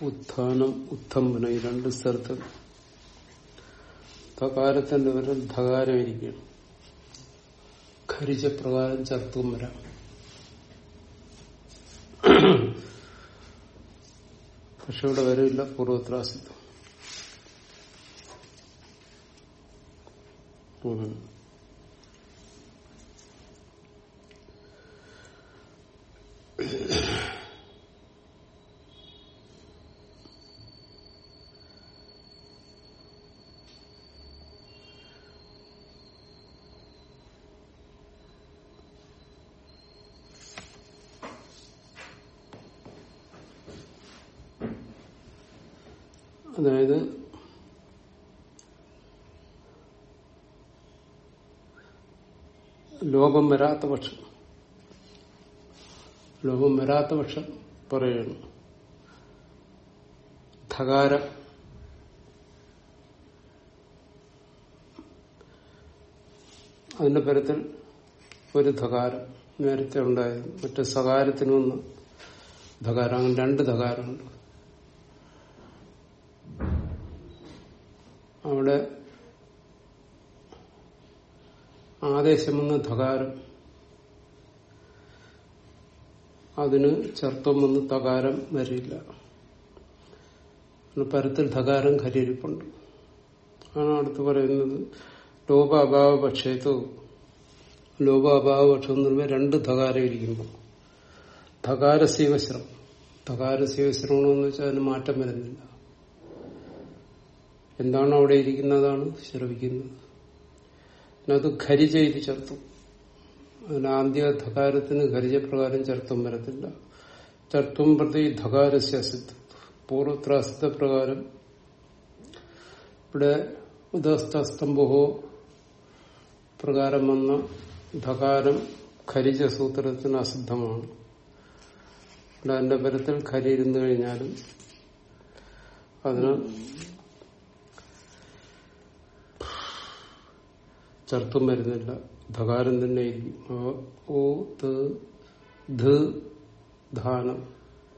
ഉത്ഥാനം ഉത്തംബന ഈ രണ്ട് സ്ഥലത്ത് തകാരത്തിന്റെ പേരിൽ ധകാരം ഖരിച്ച പ്രകാരം ചർത്തും വരാം പക്ഷെ ഇവിടെ വരില്ല പൂർവത്രാസിത്വം ലോകം വരാത്ത പക്ഷം. ലോകം വരാത്ത പക്ഷം പറയുന്നു. ധകാര. അതിന്റെ പരത്തിൽ ഒരു ധകാരം നേരത്തെ ഉണ്ടായിരുന്നു മറ്റു സകാരത്തിനൊന്ന് ധകാരം അങ്ങനെ രണ്ട് ധകാരമുണ്ട് അവിടെ ആദേശം വന്ന ധകാരം അതിന് ചർത്തം വന്ന് തകാരം വരില്ല. പരത്തിൽ ധകാരം കരിയിരിപ്പുണ്ട് ആണ് അടുത്ത് പറയുന്നത്. ലോപ അഭാവ പക്ഷേത്തോ ലോപ എന്ന് പക്ഷം രണ്ട് ധകാരം ഇരിക്കുമ്പോൾ. ധകാരസീവശ്രം ശിവശ്രം ധകാര ശിവശ്രവണമെന്ന് വെച്ചാൽ അതിന് മാറ്റം വരുന്നില്ല. എന്താണ് അവിടെ ഇരിക്കുന്നതാണ്? ശ്രവിക്കുന്നത്. അത് ഖരി ചെയ്ത് ചേർത്തു. അതിന് ആദ്യ ധകാരത്തിന് ഖരിജപ്രകാരം ചേർത്തും വരത്തില്ല. ചർത്തും പ്രതി ധകാരസ്യ അസിദ്ധ പൂർവത്രാസിദ്ധ പ്രകാരം ഇവിടെ ഉദസ്തസ്തംഭോ പ്രകാരം വന്ന ധകാരം ഖരിജ സൂത്രത്തിന് അസിദ്ധമാണ്. ഇവിടെ അതിന്റെ പരത്തിൽ ഖരി ഇരുന്നു കഴിഞ്ഞാലും അതിന് ചർത്തും വരുന്നില്ല. ധകാരം തന്നെ ഇരിക്കും ഓ ധാനം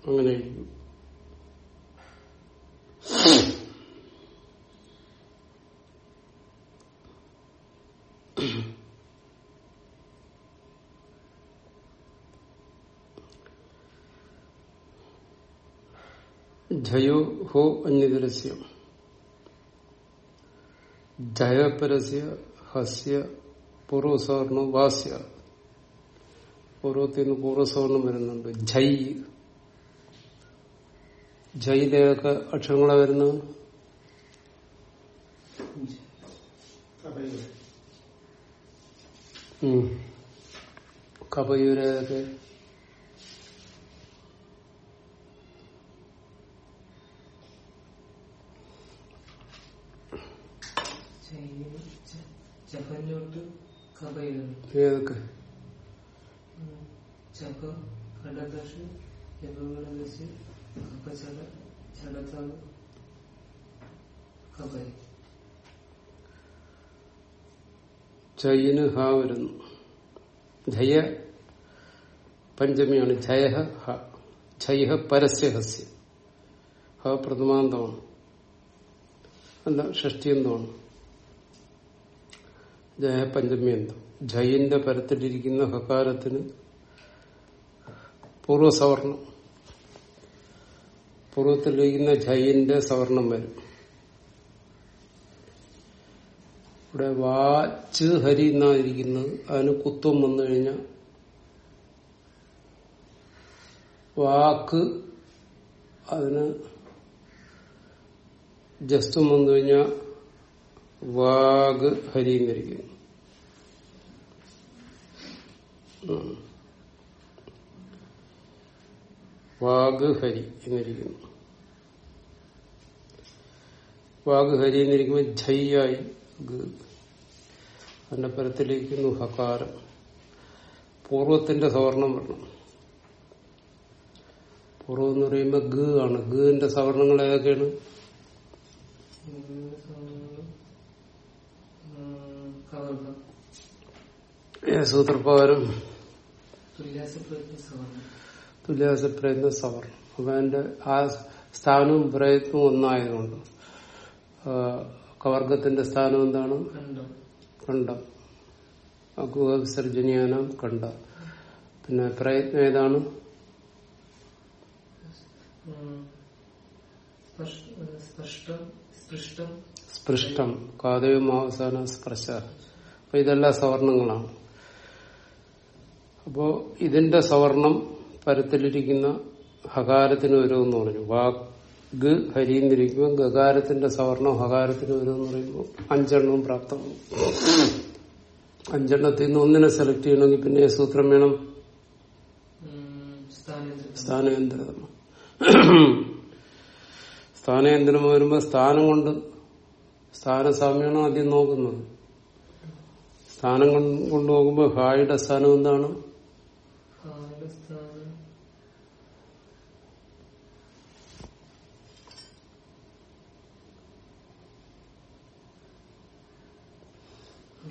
അങ്ങനെ ഇരിക്കും ജയോ ഹോ അന്യതരസ്യം ജയപരസ്യ ഹസ്യ പൂർവസവർണ വാസ്യ. പൂർവത്തിൽ നിന്ന് പൂർവസവർണം വരുന്നുണ്ട്. ജൈ ജൈതയൊക്കെ അക്ഷരങ്ങളെ വരുന്നു കപയൂരൊക്കെ ചെയ്യുന്നു ഏതൊക്കെ? ഹ വരുന്നു. ജയ പഞ്ചമിയാണ്. ജയ ഹ പരസ്യ ഹസ്യ ഹ പ്രഥമാന്തമാണ്. എന്താ ഷഷ്ടിയന്തമാണ് ജയ പഞ്ചമി എന്തം ജയിന്റെ പരത്തിലിരിക്കുന്ന ഹകാരത്തിന് പൂർവസവർണം പൂർവത്തിലിരിക്കുന്ന ജയിന്റെ സവർണം വരും. ഇവിടെ വാച്ച് ഹരി എന്നായിരിക്കുന്നത് അതിന് കുത്വം വന്നു കഴിഞ്ഞാൽ വാക്ക് അതിന് ജസ്തും വന്നു കഴിഞ്ഞാൽ വാഗ് ഹരി എന്നിരിക്കുന്നു. ഉം. വാഗ് ഹരി എന്നിരിക്കുന്നു. വാഗ്ഹരി എന്നിരിക്കുമ്പോൾ ജയ്യായി. അതിന്റെ പരത്തിലിരിക്കുന്നു ഹകാരം പൂർവത്തിന്റെ സവർണം വരണം. പൂർവം എന്ന് പറയുമ്പോൾ ഗ ആണ്. ഗിന്റെ സവർണങ്ങൾ ഏതൊക്കെയാണ്? സൂത്രപ്രകാരം തുല്യാസ പ്രയത്ന സവർണം. അപ്പൊ അതിന്റെ ആ സ്ഥാനവും പ്രയത്നവും ഒന്നായതുകൊണ്ട്. കവർഗത്തിന്റെ സ്ഥാനം എന്താണ്? കണ്ടം അകുഹ വിസർജനീയാനം കണ്ട പിന്നെ പ്രയത്നം ഏതാണ്? സ്പഷ്ടം കാതയും അവസാന സ്പർശ അപ്പൊ ഇതെല്ലാം സവർണങ്ങളാണ്. അപ്പോ ഇതിന്റെ സവർണം പരത്തിലിരിക്കുന്ന ഹകാരത്തിന് വരുമെന്ന് പറഞ്ഞു. വാഗ് ഹരിന്നിരിക്കുമ്പോൾ ഗകാരത്തിന്റെ സവർണം ഹകാരത്തിന് വരുമെന്ന് പറയുമ്പോൾ അഞ്ചെണ്ണവും പ്രാപ്തമാകും അഞ്ചെണ്ണത്തിൽ നിന്ന് ഒന്നിനെ സെലക്ട് ചെയ്യണമെങ്കിൽ പിന്നെ സൂത്രം വേണം? സ്ഥാനേന്ദ്രം സ്ഥാനേന്ദ്രം വരുമ്പോ സ്ഥാനം കൊണ്ട് സ്ഥാനസാമ്യമാണ് ആദ്യം നോക്കുന്നത്. സ്ഥാനം കൊണ്ട് കൊണ്ട് നോക്കുമ്പോ ഹായുടെ സ്ഥാനം എന്താണ്? ആരുടെ സ്ഥാനം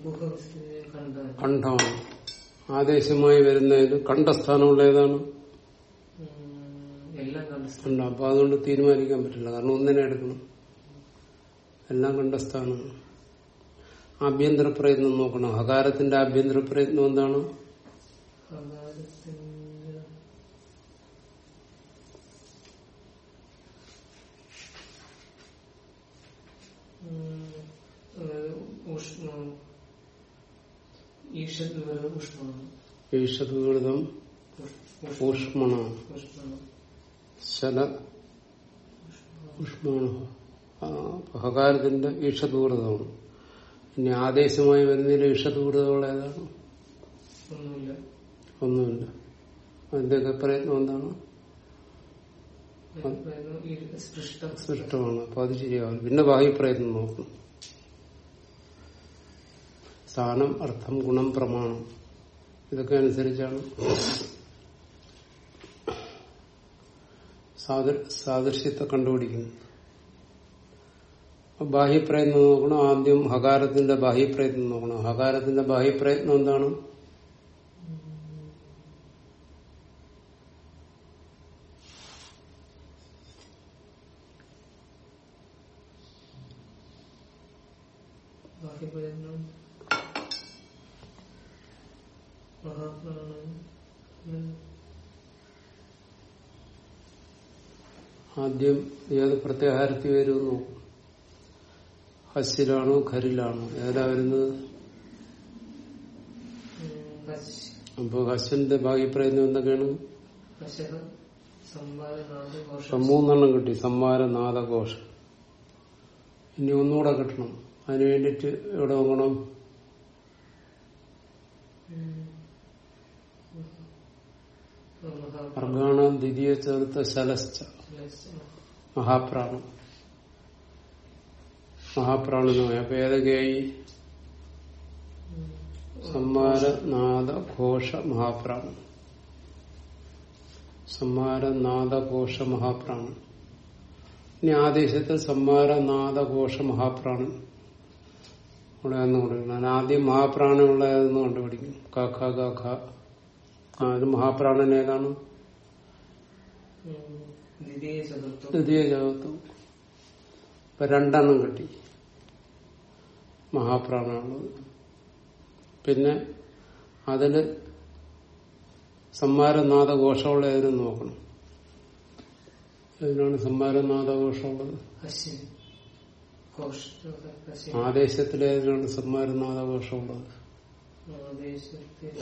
ഗുഹവിസ്തൃതി കണ്ടാൽ കണ്ഠമാണ് ആദേശമായി വരുന്നതിൽ കണ്ഠസ്ഥാനമുള്ള ഏതാണ്? എല്ലാം അപ്പൊ അതുകൊണ്ട് തീരുമാനിക്കാൻ പറ്റില്ല. കാരണം ഒന്നിനെ എടുക്കണം. എല്ലാം കണ്ഠസ്ഥാനമാണ് ആഭ്യന്തര പ്രയത്നം നോക്കണം. ഹകാരത്തിന്റെ ആഭ്യന്തര പ്രയത്നം എന്താണ്? ഊഷ്മം ഊഷ്മണ ശല ഊഷ്മണ ഹകാരത്തിന്റെ ഈഷദൂർതമാണ് ഇനി ആദേശമായി വരുന്നതിൽ ഈഷദൂർതകൾ ഏതാണ്? ഒന്നുമില്ല. അതിന്റെയൊക്കെ പ്രയത്നം എന്താണ്? സൃഷ്ടമാണ്. അപ്പൊ അത് ശരിയാവും പിന്നെ ബാഹ്യപ്രയത്നം നോക്കണം സ്ഥാനം അർത്ഥം ഗുണം പ്രമാണം. ഇതൊക്കെ അനുസരിച്ചാണ്. സാദൃ- സാദൃശ്യത്തെ കണ്ടുപിടിക്കുന്നത്. ബാഹ്യപ്രയത്നം നോക്കണം. ആദ്യം ഹകാരത്തിന്റെ ബാഹ്യപ്രയത്നം നോക്കണം. ഹകാരത്തിന്റെ ബാഹ്യപ്രയത്നം എന്താണ് ബാഹ്യപ്രയത്നം മഹാപ്രാണം ഉം, ആദ്യം ഏത് പ്രത്യാഹാരത്തിൽ വരും നോക്കും ഹസ്സിലാണോ ഖരിലാണോ? ഏതാ വരുന്നത്? അപ്പൊ ഹസ്സിന്റെ എന്തൊക്കെയാണ്? സംവാദനാഥ ഇപ്പൊ ഘോഷം മൂന്നെണ്ണം കിട്ടി. സംവാര നാദഘോഷം ഇനി ഒന്നുകൂടെ കിട്ടണം. അതിനു വേണ്ടിട്ട് എവിടെ നോക്കണം? അർഗാണ ദ്വിതീയ ചേർത്ത ശലശ്ച. മഹാപ്രാണം. മഹാപ്രാണനുമായി അപ്പൊ ഏതൊക്കെയായി? സംഹാര നാദ ഘോഷ മഹാപ്രാണം സംഹാര നാദ ഘോഷ മഹാപ്രാണം ഇനി ആദേശത്തിൽ സംഹാര നാദ ഘോഷ മഹാപ്രാണൻ ഇവിടെ എന്ന് കൊടുക്കണം അതിന് ആദ്യം മഹാപ്രാണമുള്ളതെന്ന് കണ്ടുപിടിക്കും കാക്ക കാക്ക ഇത് മഹാപ്രാണൻ ഏതാണ്? ദ്വിതീയ ചതുർത്ഥം. ഇപ്പൊ രണ്ടെണ്ണം കിട്ടി. മഹാപ്രാണാണ്. പിന്നെ അതിൽ സംഹാരനാഥഘോഷമുള്ള ഏതിനും നോക്കണം അതിനാണ് സംഹാരനാഥഘോഷമുള്ളത് ആദേശത്തിലേതിനാണ് സമ്മാരനാഥഘോഷമുള്ളത് ആദേശത്തിൽ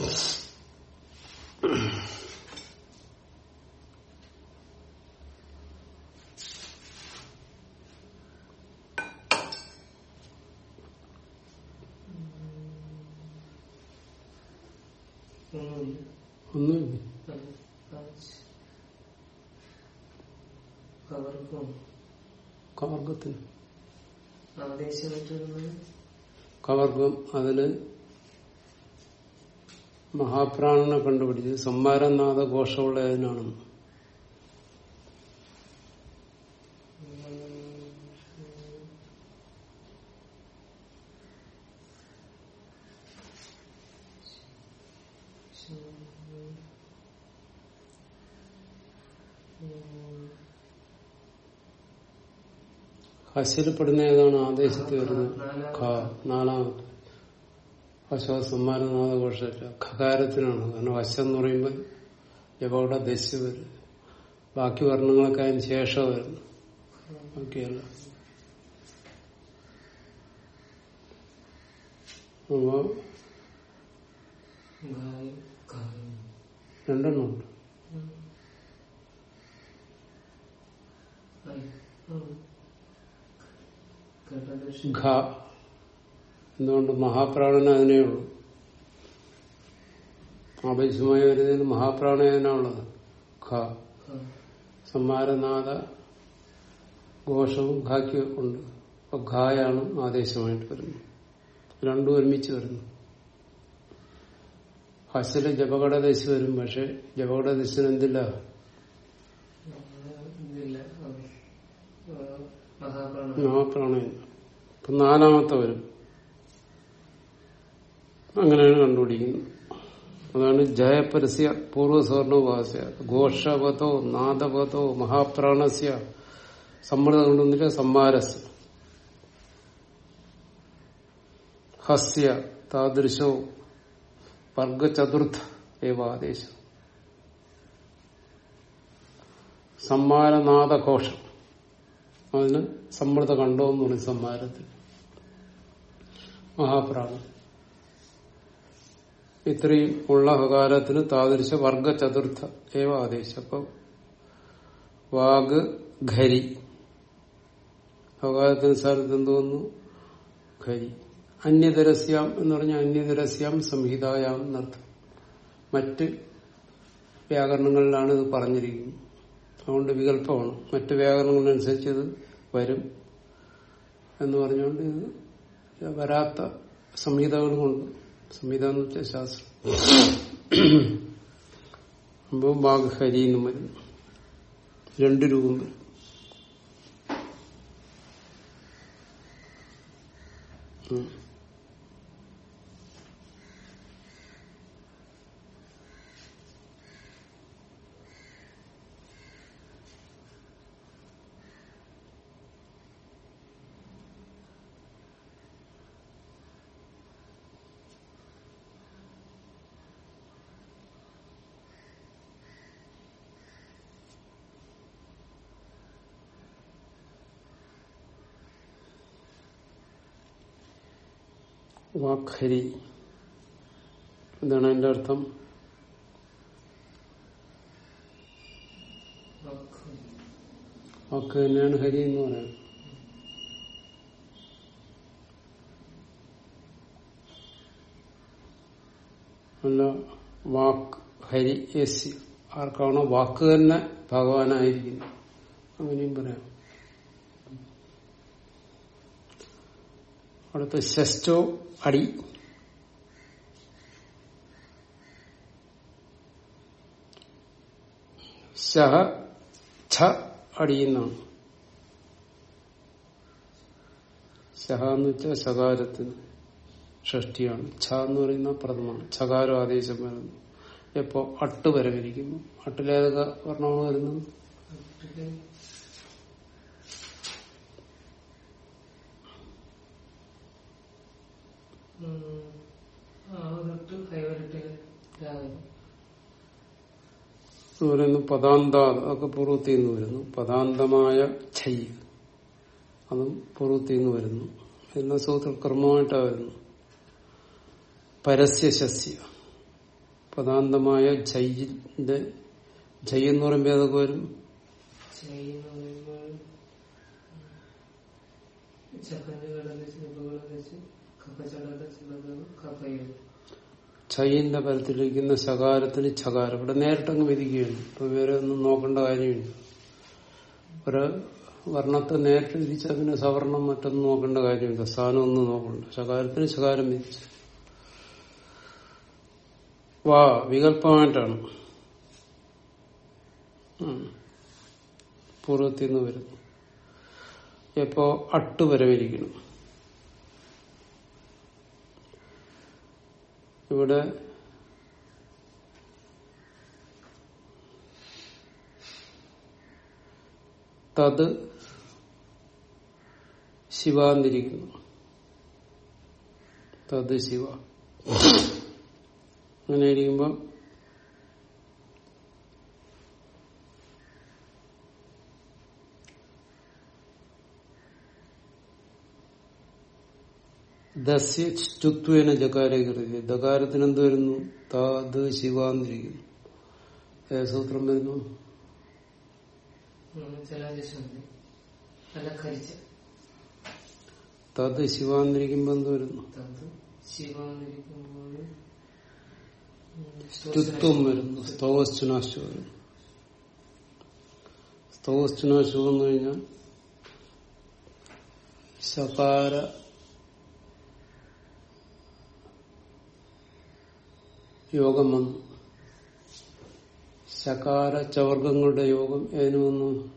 ഒന്നുമില്ല ഒന്നുമില്ല അവർക്കും കവർഗത്തിന് കവർഗം അതിൽ മഹാപ്രാണനെ കണ്ടുപിടിച്ചത്. സംഹാരനാഥഘോഷമുള്ള ഏതിനാണെന്ന് ഹസിൽപ്പെടുന്ന ഏതാണ് ആദേശത്തിൽ വരുന്നത്. ഖ നാലാമത്തെ. അശ്വാസന്മാരനാഥ കോശമില്ല ഖകാരത്തിനാണ്. കാരണം വശം എന്ന് പറയുമ്പോൾ ജപയുടെ ദശ വരും. ബാക്കി വർണങ്ങളൊക്കെ അതിന് ശേഷം വരുന്നു ബാക്കിയല്ല അപ്പോ ഗായം ഘ എന്തുകൊണ്ട് മഹാപ്രാണന അതിനേ ഉള്ളൂ? ആവശ്യമായി വരുന്നതിന് മഹാപ്രാണയനാണുള്ളത് ഖ. സമ്മാരനാഥ ഘോഷവും ഖാക്ക് ഉണ്ട്. അപ്പൊ ഖായാണ് ആദേശമായിട്ട് വരുന്നത്. രണ്ടും ഒരുമിച്ച് വരുന്നു. ഹസിൽ ജപകടദശ വരും പക്ഷെ ജപകടദശന് എന്തില്ല ഇതില്ല അത്. ആ, മഹാപ്രാണയൻ അപ്പൊ നാലാമത്തെ വരും. അങ്ങനെയാണ് കണ്ടുപിടിക്കുന്നത്. അതാണ് ജയപരസ്യ പൂർവസ്വർണോപാസ്യ ഘോഷവതോ നാദവതോ മഹാപ്രാണസ്യ. സമ്മർദ്ദം കൊണ്ടൊന്നില്ല സമ്മാരസ് ഹസ്യ താദൃശോ വർഗചതുർത്ഥ ഏവ ആദേശം അതിന് സമ്മർദ്ദ കണ്ടോ എന്ന് പറയും സംഹാരത്തിൽ മഹാപ്രാണൻ. ഇത്രയും ഉള്ള ഹകാരത്തിന് താദൃശ വർഗ ചതുർത്ഥ ഏവ ആദേശം. അപ്പൊ വാഗ് ഖരി ഹകാരത്തിന് സ്ഥലത്ത് എന്തോന്നു ഖരി അന്യതരസ്യാം എന്ന് പറഞ്ഞ അന്യതരസ്യാം സംഹിതായാം എന്നർത്ഥം. മറ്റ് വ്യാകരണങ്ങളിലാണ് ഇത് പറഞ്ഞിരിക്കുന്നത്. അതുകൊണ്ട് വികല്പമാണ് മറ്റു വ്യാകരണങ്ങളനുസരിച്ച് ഇത് വരും എന്ന് പറഞ്ഞുകൊണ്ട് ഇത് വരാത്ത സംഹിതകളുമുണ്ട്. സംഹിത എന്ന് വെച്ചാൽ ശാസ്ത്രം. അപ്പോൾ എന്നും വരും. രണ്ടു രൂപം വരും. ഉം. വാക്ഹരി എന്താണ് അതിന്റെ അർത്ഥം. വാക്ക് തന്നെയാണ് ഹരി എന്ന് പറയുന്നത്. അല്ല വാക്ക് ഹരി എസ് ആർക്കാണോ വാക്ക് തന്നെ ഭഗവാനായിരിക്കുന്നു അങ്ങനെയും പറയാം. അടുത്ത ഷസ്റ്റോ അടി. അടിയെന്നാണ് ശഹ എന്ന് വെച്ചാൽ ശകാരത്തിന് ഷഷ്ടിയാണ്. ഛ എന്ന് പറയുന്ന പ്രഥമാണ് ഛകാരം ആദേശം വരുന്നു. എപ്പോ അട്ട് വരവിരിക്കുന്നു. അട്ടിലേതൊക്കെ വർണമാണ് വരുന്നത് അട്ടിൽ ഉം. ആ തൊട്ട് കൈവരട്ടിൽ രാവിലെ എന്ന് പറയുന്നു പദാന്ത അതൊക്കെ പൂർവത്തിൽ നിന്ന് വരുന്നു. പദാന്തമായ ഛൈ. അതും പൂർവത്തിൽ നിന്ന് വരുന്നു. എന്ന സൂത്ര ക്രമമായിട്ടാണ് വരുന്നു. പരസ്യ ശസ്യ. പദാന്തമായ ജയിന്റെ ജയ് എന്ന് പറയുമ്പോൾ ഏതൊക്കെ വരും? ചക്കന്റെ ഛയിന്റെ പരത്തിലിരിക്കുന്ന ശകാരത്തിന് ഛകാരം ഇവിടെ നേരിട്ടങ്ങ് വിധിക്കുകയാണ് ഇപ്പൊ വേറെ ഒന്നും നോക്കേണ്ട കാര്യമില്ല. ഒരു വർണത്തെ നേരിട്ട് വിധിച്ച് അതിന് സവർണം മറ്റൊന്നും നോക്കേണ്ട കാര്യമില്ല. സ്ഥാനം ഒന്നും നോക്കണ്ട. ശകാരത്തിന് ശകാരം വിധിച്ചു വാ വികല്പമായിട്ടാണ് പൂർവത്തിന്ന് വരുന്നു. എപ്പോ അട്ട് വരവിരിക്കണം ഇവിടെ തത് ശിവ എന്നിരിക്കുന്നു തത് ശിവ. അങ്ങനെ ഇരിക്കുമ്പോ ദസ്യ ചുത്വേന ജകാരെ കൃതി ദകാരത്തിന് എന്ത് വരുന്നു താത് ശിവ എന്നിരിക്കുന്നു സൂത്രം വരുന്നു തത് ശിവ എന്നിരിക്കുമ്പോ എന്ത് വരുന്നു സ്തുത്വം വരുന്നു സ്തോവസ്തുനാശു വരുന്നു സ്തോവസ്തുനാശു എന്ന് കഴിഞ്ഞാൽ ശകാര യോഗം വന്നു. ശകാര ചവർഗങ്ങളുടെ യോഗം ഏതിനു വന്നു?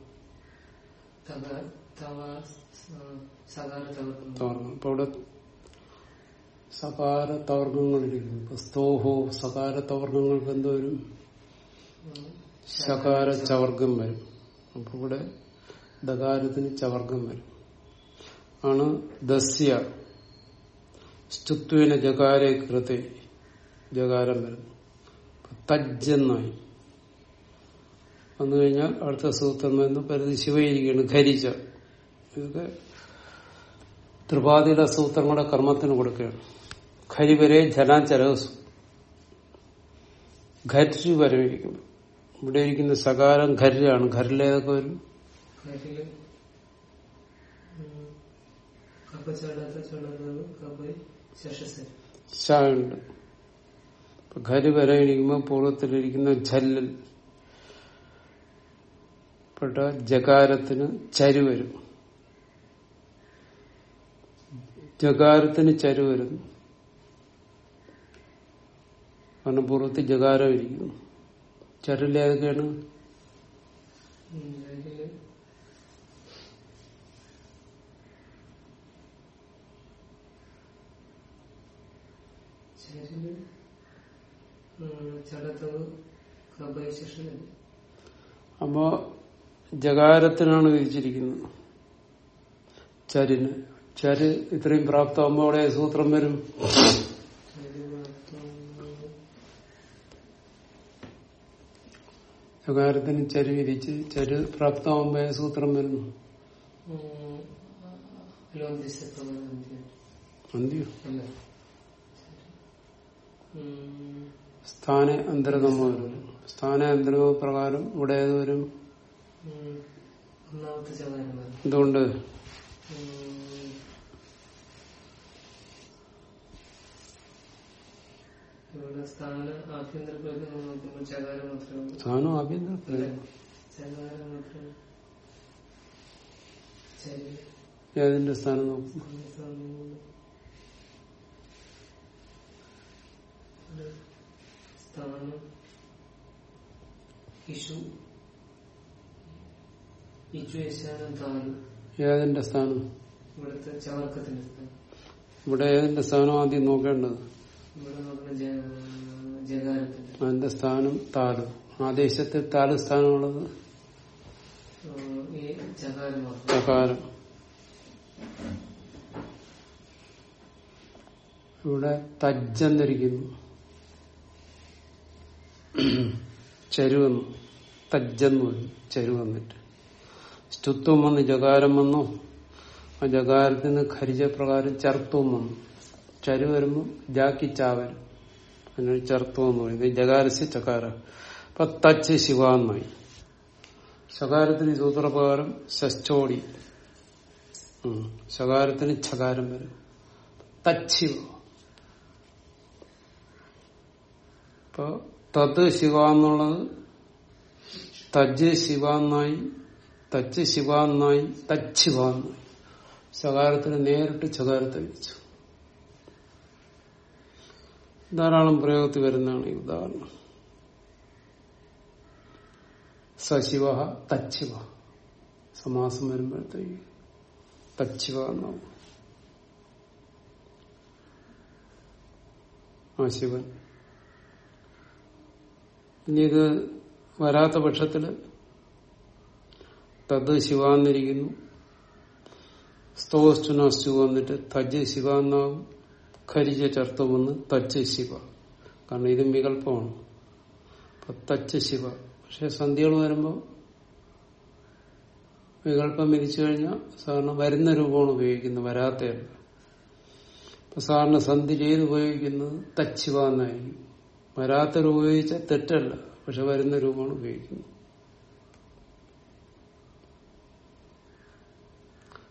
സകാര ഇവിടെ തവർഗങ്ങളിരിക്കുന്നു ഇപ്പൊ സ്തോഹോ സകാര തവർഗങ്ങൾക്ക് എന്തോ വരും? ശകാര ചവർഗം വരും. അപ്പൊ ഇവിടെ ദകാരത്തിന് ചവർഗം വരും. ആണ് ദസ്യ. സ്തുത്വന ജകാരെ കൃത്തെ ജകാരം വരും. തജ്ജെന്നായി. വന്നു കഴിഞ്ഞാൽ അടുത്ത സൂത്രം എന്ന് പരിധി ശിവയിരിക്കുകയാണ് ഖരിച്ച ഇതൊക്കെ ത്രിപാതിയുടെ സൂത്രങ്ങളുടെ കർമ്മത്തിന് കൊടുക്കുകയാണ്. ഖരി വരെ ജലാചരസു ഖരി വരവിരിക്കും ഇവിടെ ഇരിക്കുന്ന സകാരം ഖരിലാണ്. ഖരിലേതൊക്കെ വരും? ഖരിൽ. ഖരി വരയിരിക്കുമ്പോൾ പൂർവത്തിലിരിക്കുന്ന ഝല്ലിൽ പെട്ട ജകാരത്തിന് ചരു വരും. ജകാരത്തിന് ചരു വരുന്നു കാരണം പൂർവത്തിൽ ജകാരം ഇരിക്കുന്നു ചരിൽ കപ്പ ശേഷസരി അപ്പോ ജകാരത്തിനാണ് വിധിച്ചിരിക്കുന്നത്. ചരിന്. ചര് ഇത്രയും പ്രാപ്തമാകുമ്പോ അവിടെ സൂത്രം വരും? ജകാരത്തിന് ചരി വിധിച്ച് ചര് പ്രാപ്തമാകുമ്പോ സൂത്രം വരുന്നു അന്ത്യോ? സ്ഥാന അന്തരതമോ വരും സ്ഥാന അന്തരതമ പ്രകാരം ഇവിടെ ഏത് വരും എന്തുകൊണ്ട് സ്ഥാന ആഭ്യന്തര ഏതിന്റെ സ്ഥാനം നോക്കും? സ്ഥാനം ഇഷു ഏതിന്റെ സ്ഥാനം? ഇവിടെ ഏതിന്റെ സ്ഥാനം ആദ്യം നോക്കേണ്ടത്? അതിന്റെ സ്ഥാനം താൽ. ആദേശത്തിൽ താൽ സ്ഥാനമുള്ളത്? ചകാരം. ഇവിടെ തജ്ജെന്നിരിക്കുന്നു. ചരുവെന്നു. തജ്ജെന്ന് ചരു വന്നിട്ട് സ്തുത്വം വന്ന് ജകാരം വന്നു. ആ ജകാരത്തിന് ഖരിജ പ്രകാരം ചർത്തവും വന്നു. ചരു വരുമ്പോൾ ജാക്കി ചാവരും അതിനൊരു ചർത്തം എന്ന് പറയുന്നത് ജകാരസ്യ ചകാര. അപ്പൊ തച്ച് ശിവ എന്നായി ശകാരത്തിന് സൂത്രപ്രകാരം ശശ്ചോടി ശകാരത്തിന് ഛകാരം വരും. തച്ചിവ ഇപ്പൊ തത് ശിവ എന്നുള്ളത് തജ് ശിവ എന്നായി തച്ച് ശിവ എന്നായി തച്ചിവ എന്നായി ശകാരത്തിന് നേരിട്ട് ചകാരത്തെ വെച്ചു ധാരാളം പ്രയോഗത്തിൽ വരുന്നതാണ് ഈ ഉദാഹരണം. സശിവ തച്ചിവ സമാസം വരുമ്പോഴത്തേക്ക് തച്ചിവ എന്നാവും. ആ ശിവൻ ഇനി ഇത് വരാത്ത പക്ഷത്തിൽ തദ് ശിവ എന്നിരിക്കുന്നു തജ് ശിവ എന്നാവും ഖരിജ ചർത്തു വന്ന് തച്ച് ശിവ. കാരണം ഇതും വികല്പമാണ്. അപ്പൊ തച്ച് ശിവ. പക്ഷെ സന്ധ്യകൾ വരുമ്പോൾ വികല്പം വിധിച്ചു കഴിഞ്ഞാൽ സാധാരണ വരുന്ന രൂപമാണ് ഉപയോഗിക്കുന്നത് വരാത്തയല്ല അപ്പൊ സാധാരണ സന്ധി ചെയ്ത് ഉപയോഗിക്കുന്നത് തച്ചിവ എന്നായിരിക്കും വരാത്ത രൂപം ഉപയോഗിച്ച തെറ്റല്ല. പക്ഷെ വരുന്ന രൂപമാണ് ഉപയോഗിക്കുന്നത്.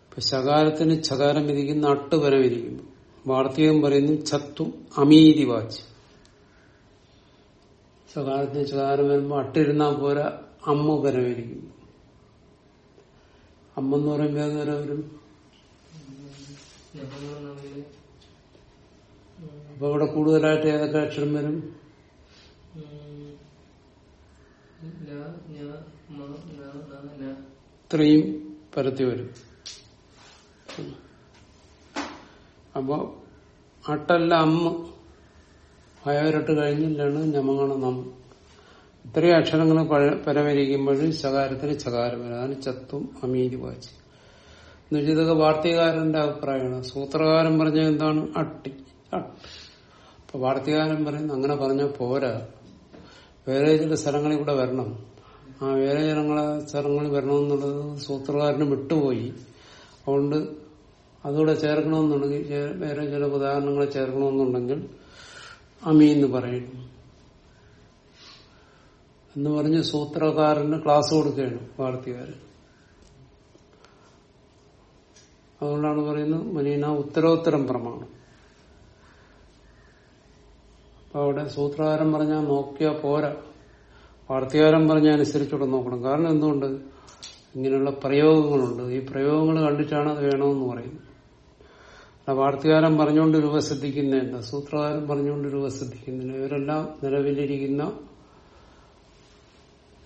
ഇപ്പൊ ശകാരത്തിന് ചകാരം വിധിക്കുന്ന അട്ട് വരെ വിധിക്കുന്നു വാർത്തകം പറയുന്നു ഛത്തും അമീതി വാച്ച്. ശകാരത്തിന് ചകാരം വരുമ്പോൾ അട്ടിരുന്നാൽ പോരാ അമ്മ വരെ വിരിക്കുന്നു അമ്മ എന്ന് പറയുമ്പോൾ ഏത് വരെ? അപ്പൊ ഇവിടെ കൂടുതലായിട്ട് ഏതൊക്കെ അക്ഷരം വരും. ഇത്രയും പരത്തി വരും. അപ്പോ അട്ടല്ല അമ്മ ഭയവരട്ട് കഴിഞ്ഞില്ലാണ് ഞമങ്ങണ നം ഇത്രയും അക്ഷരങ്ങൾ പരവരിക്കുമ്പോൾ ശകാരത്തിന് ചകാരം വരും. അതാണ് ചത്തും അമീതി വാച്ച്. എന്നുവെച്ചാൽ വാർത്തകാരന്റെ അഭിപ്രായമാണ്. സൂത്രകാരൻ പറഞ്ഞ എന്താണ്? അട്ടി. അട്ട് അപ്പൊ വാർത്തകാരൻ പറയുന്നത് അങ്ങനെ പറഞ്ഞ പോരാ. വേറെ ചില സ്ഥലങ്ങളിൽ കൂടെ വരണം. ആ വേറെ ജനങ്ങളെ സ്ഥലങ്ങളിൽ വരണമെന്നുള്ളത് സൂത്രകാരന് വിട്ടുപോയി. അതുകൊണ്ട് അതുകൂടെ ചേർക്കണമെന്നുണ്ടെങ്കിൽ വേറെ ചില ഉദാഹരണങ്ങൾ ചേർക്കണമെന്നുണ്ടെങ്കിൽ അമി എന്ന് പറയുന്നു എന്ന് പറഞ്ഞ് സൂത്രകാരന് ക്ലാസ് കൊടുക്കുകയാണ് വാർത്തകാരൻ. അതുകൊണ്ടാണ് പറയുന്നത് മനീന ഉത്തരോത്തരം പ്രമാണം. അപ്പൊ അവിടെ സൂത്രകാരൻ പറഞ്ഞാൽ നോക്കിയാ പോരാ. വാർത്തകാരം പറഞ്ഞ അനുസരിച്ചുകൂടെ നോക്കണം. കാരണം എന്തുകൊണ്ട്? ഇങ്ങനെയുള്ള പ്രയോഗങ്ങളുണ്ട്. ഈ പ്രയോഗങ്ങൾ കണ്ടിട്ടാണ് അത് വേണമെന്ന് പറയുന്നത്. വാർത്തകാരം പറഞ്ഞുകൊണ്ട് രൂപ ശ്രദ്ധിക്കുന്നില്ല സൂത്രകാരൻ പറഞ്ഞുകൊണ്ട് രൂപ ശ്രദ്ധിക്കുന്നില്ല ഇവരെല്ലാം നിലവിലിരിക്കുന്ന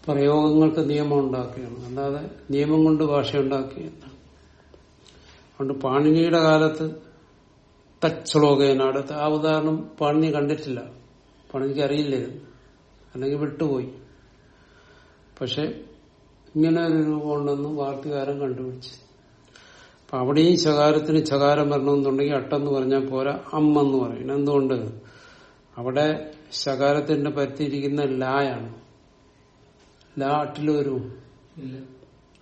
പ്രയോഗങ്ങൾക്ക് നിയമം ഉണ്ടാക്കുകയാണ്. അല്ലാതെ നിയമം കൊണ്ട് ഭാഷ ഉണ്ടാക്കുകയല്ല അതുകൊണ്ട് പാണിനിയുടെ കാലത്ത് തച്ഛ്ലോകേന അടുത്ത ആ ഉദാഹരണം പണി കണ്ടിട്ടില്ല. പണിക്ക് അറിയില്ല? അല്ലെങ്കിൽ വിട്ടുപോയി. പക്ഷെ ഇങ്ങനെ ഒരു രൂപം ഉണ്ടെന്ന് വാർത്തകാരൻ കണ്ടുപിടിച്ചു. അപ്പൊ അവിടെയും ശകാരത്തിന് ശകാരം വരണമെന്നുണ്ടെങ്കിൽ അട്ടെന്ന് പറഞ്ഞാൽ പോരാ അമ്മെന്ന് പറയും. എന്തുകൊണ്ട്? അവിടെ ശകാരത്തിന്റെ പറ്റിയിരിക്കുന്ന ലായാണ്. ലാ അട്ടിൽ വരും. ഇല്ല.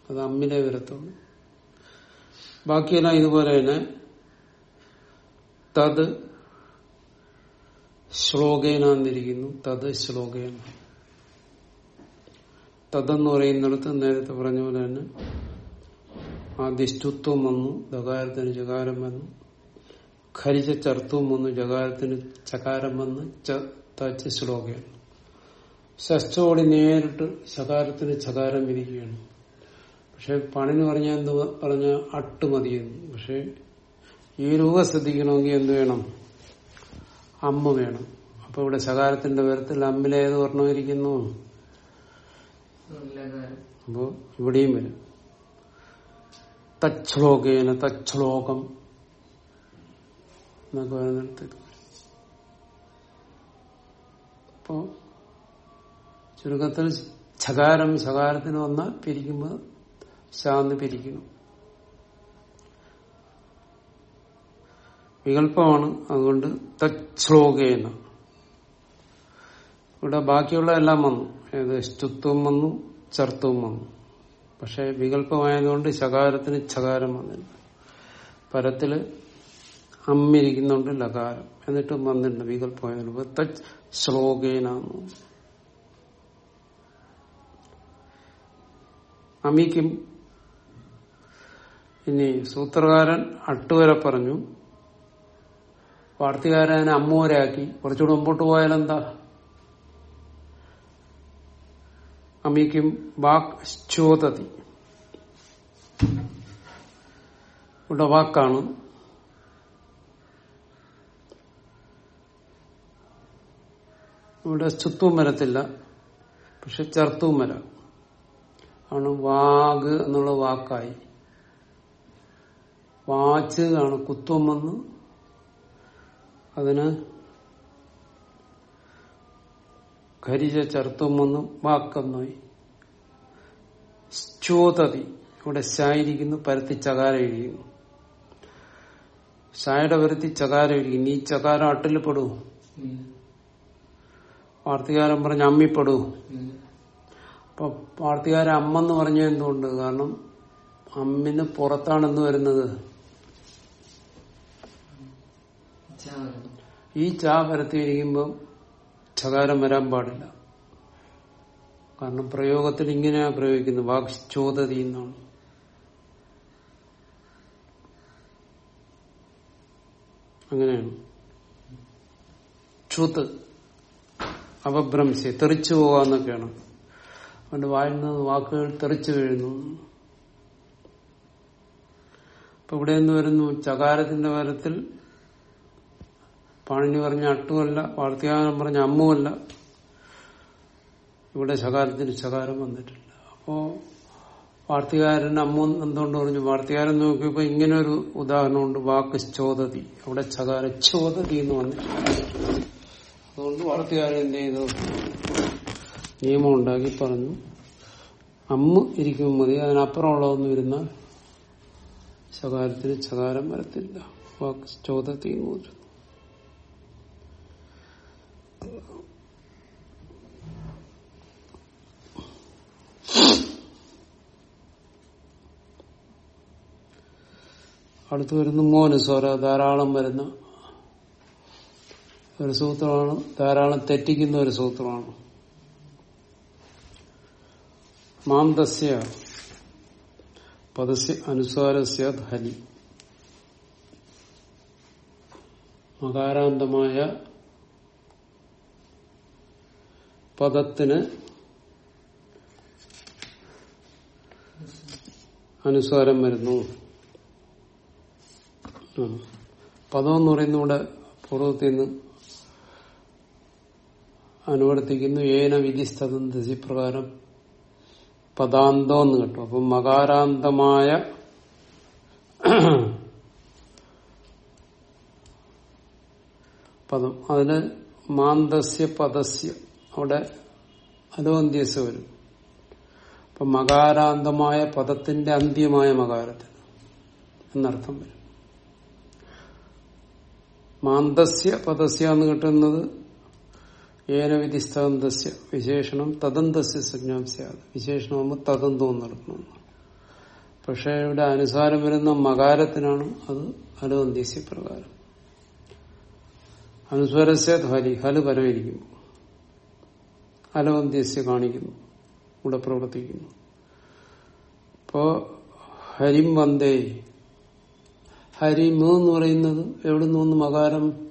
അത് അമ്മിലെ വരത്തുള്ളൂ. ബാക്കിയെല്ലാം ഇതുപോലെ തന്നെ തത് ശ്ലോകേനാന്നിരിക്കുന്നു. തത് ശ്ലോകേന. തതെന്ന് പറയുന്നിടത്ത് നേരത്തെ പറഞ്ഞ പോലെ തന്നെ ആദ്യസ്തുത്വം വന്നു ജകാരത്തിന് ചകാരം വന്നു. ഖരിച്ച ചർത്തവും വന്നു ജകാരത്തിന് ചകാരം വന്ന് തച്ച് ശ്ലോകയാണ് ഷഷ്ടോടി നേരിട്ട് ശകാരത്തിന് ചകാരം ഇരിക്കുകയാണ്. പക്ഷെ പണിന് പറഞ്ഞ എന്ത് പറഞ്ഞ അട്ട് മതിയെന്ന്. പക്ഷെ ഈ രൂപ ശ്രദ്ധിക്കണമെങ്കിൽ എന്ത് വേണം? അമ്മ വേണം. അപ്പൊ ഇവിടെ ശകാരത്തിന്റെ പേരത്തിൽ അമ്മിലേത് പറഞ്ഞിരിക്കുന്നു അപ്പോ ഇവിടെയും വരും. തച്ഛ്ലോകേന തച്ഛ്ലോകം എന്നൊക്കെ വരും. അപ്പോ ചുരുക്കത്തിൽ ശകാരം ശകാരത്തിന് വന്നാൽ പിരിക്കുമ്പോൾ ശാന്തി പിരിക്കണം വികല്പമാണ് അതുകൊണ്ട് തച്ഛ്ലോകേന. ഇവിടെ ബാക്കിയുള്ള എല്ലാം വന്നു. ഏത് സ്തുത്വം വന്നു ചർത്തവും വന്നു. പക്ഷെ വികല്പമായതുകൊണ്ട് ശകാരത്തിന് ചകാരം വന്നില്ല. പരത്തിൽ അമ്മിരിക്കുന്നുണ്ട് ലകാരം. എന്നിട്ടും വന്നിട്ടുണ്ട് വികല്പമായതുകൊണ്ട് തച്ച് ശ്ലോകേനാന്നു അമിക്കും. ഇനി സൂത്രകാരൻ അട്ടുവരെ പറഞ്ഞു. വാർത്തകാരനെ അമ്മൂരാക്കി. കുറച്ചുകൂടെ മുമ്പോട്ട് പോയാലെന്താ അമിക്കും വാക് ചോദതി ഇവിടെ വാക്കാണ്. ഇവിടെ ചുത്തും വരത്തില്ല. പക്ഷെ ചെറുത്തും വരാം. ആണ് വാഗ് എന്നുള്ള വാക്കായി. വാച്ച് ആണ് കുത്വം വന്ന് അതിന് ഖരിജ ചർത്തം വന്നു വാക്കെന്നായി. സ്ചോതതി ഇവിടെ ശായിരിക്കുന്നു പരത്തി ചകാരം ഇഴിയുന്നു ശായുടെ പരത്തി ചകാരം ഇഴിക്കുന്നു ഈ ചകാരം അട്ടിൽ പെടൂ വാർത്തകാരം പറഞ്ഞ അമ്മിപ്പെടൂ. അപ്പൊ വാർത്തകാരൻ അമ്മെന്ന് പറഞ്ഞ എന്തുകൊണ്ട്? കാരണം അമ്മിന് പുറത്താണ് വരുന്നത്. ഈ ചാ പരത്തിയിരിക്കുമ്പം ചകാരം വരാൻ പാടില്ല. കാരണം പ്രയോഗത്തിൽ ഇങ്ങനെയാ പ്രയോഗിക്കുന്നത്. വാക്ചോദതി എന്നാണ് അങ്ങനെയാണ്. ചൂത്ത്. അപഭ്രംശി. തെറിച്ചു പോകാന്നൊക്കെയാണ്. അവന്റെ വായിൽ വാക്കുകൾ തെറിച്ചു വീഴുന്നു. അപ്പൊ ഇവിടെ നിന്ന് വരുന്നു ചകാരത്തിന്റെ പരത്തിൽ പാണിനി പറഞ്ഞ അട്ടുമല്ല വാർത്തകാരം പറഞ്ഞ അമ്മുമല്ല. ഇവിടെ ശകാരത്തിന് ശകാരം വന്നിട്ടില്ല. അപ്പോ വാർത്തകാരൻ അമ്മു എന്തുകൊണ്ട് പറഞ്ഞു? വാർത്തികാരൻ നോക്കിയപ്പോ ഇങ്ങനെ ഒരു ഉദാഹരണമുണ്ട് വാക്ക് ചോദതി. അവിടെ ചകാര ചോദതി എന്ന് വന്നിട്ടില്ല അതുകൊണ്ട് വാർത്തികാരൻ എന്ത് ചെയ്തു? നിയമം ഉണ്ടാക്കി പറഞ്ഞു. അമ്മ ഇരിക്കുമ്പോൾ മതി അതിനപ്പുറമുള്ളതൊന്നും ഇരുന്നാൽ ശകാരത്തിന് ശകാരം വരത്തില്ല. വാക്ക് ചോദതി എന്ന് പറഞ്ഞു. അടുത്ത് വരുന്ന മോനുസ്വര ധാരാളം വരുന്ന ഒരു സൂത്രമാണ്. ധാരാളം തെറ്റിക്കുന്ന ഒരു സൂത്രമാണ്. മാന്തസ്യ പദസ്യ അനുസ്വാരസ്യ ഹലി മകാരാന്തമായ പദത്തിന് അനുസ്വാരം വരുന്നു. പദം എന്ന് പറയുന്ന ഇവിടെ പൂർവത്തിൽ നിന്ന് അനുവർത്തിക്കുന്നു. ഏന വിധിസ്ഥതം ദശി പ്രകാരം പദാന്തോ എന്ന് കേട്ടു. അപ്പം മകാരാന്തമായ പദം. അതിന് മാന്തസ്യ പദസ്യ അവിടെ അലോന്ത്യസ് വരും. അപ്പൊ മകാരാന്തമായ പദത്തിന്റെ അന്ത്യമായ മകാരത്തിന് എന്നർത്ഥം വരും. മാന്തസ്യ പദസ്യ എന്ന് കിട്ടുന്നത് ഏനവിധിസ്തന്തസ്യ വിശേഷണം തദന്തസ്യ സംജ്ഞാംസ്യാത് വിശേഷണമാകുമ്പോൾ തദന്തം നടക്കണം. പക്ഷെ ഇവിടെ അനുസാരം വരുന്ന മകാരത്തിനാണ് അത് ഹലോന്ത്യസ്യ പ്രകാരം. അനുസ്വരസ്യ ഹലി. ഹൽ പരമിരിക്കുന്നു ഹലോന്ത്യസ്യ കാണിക്കുന്നു. ഇവിടെ പ്രവർത്തിക്കുന്നു. ഇപ്പോ ഹരിം വന്ദേ ഹരിമ് എന്ന് പറയുന്നത് എവിടെ നിന്ന് മകാരം?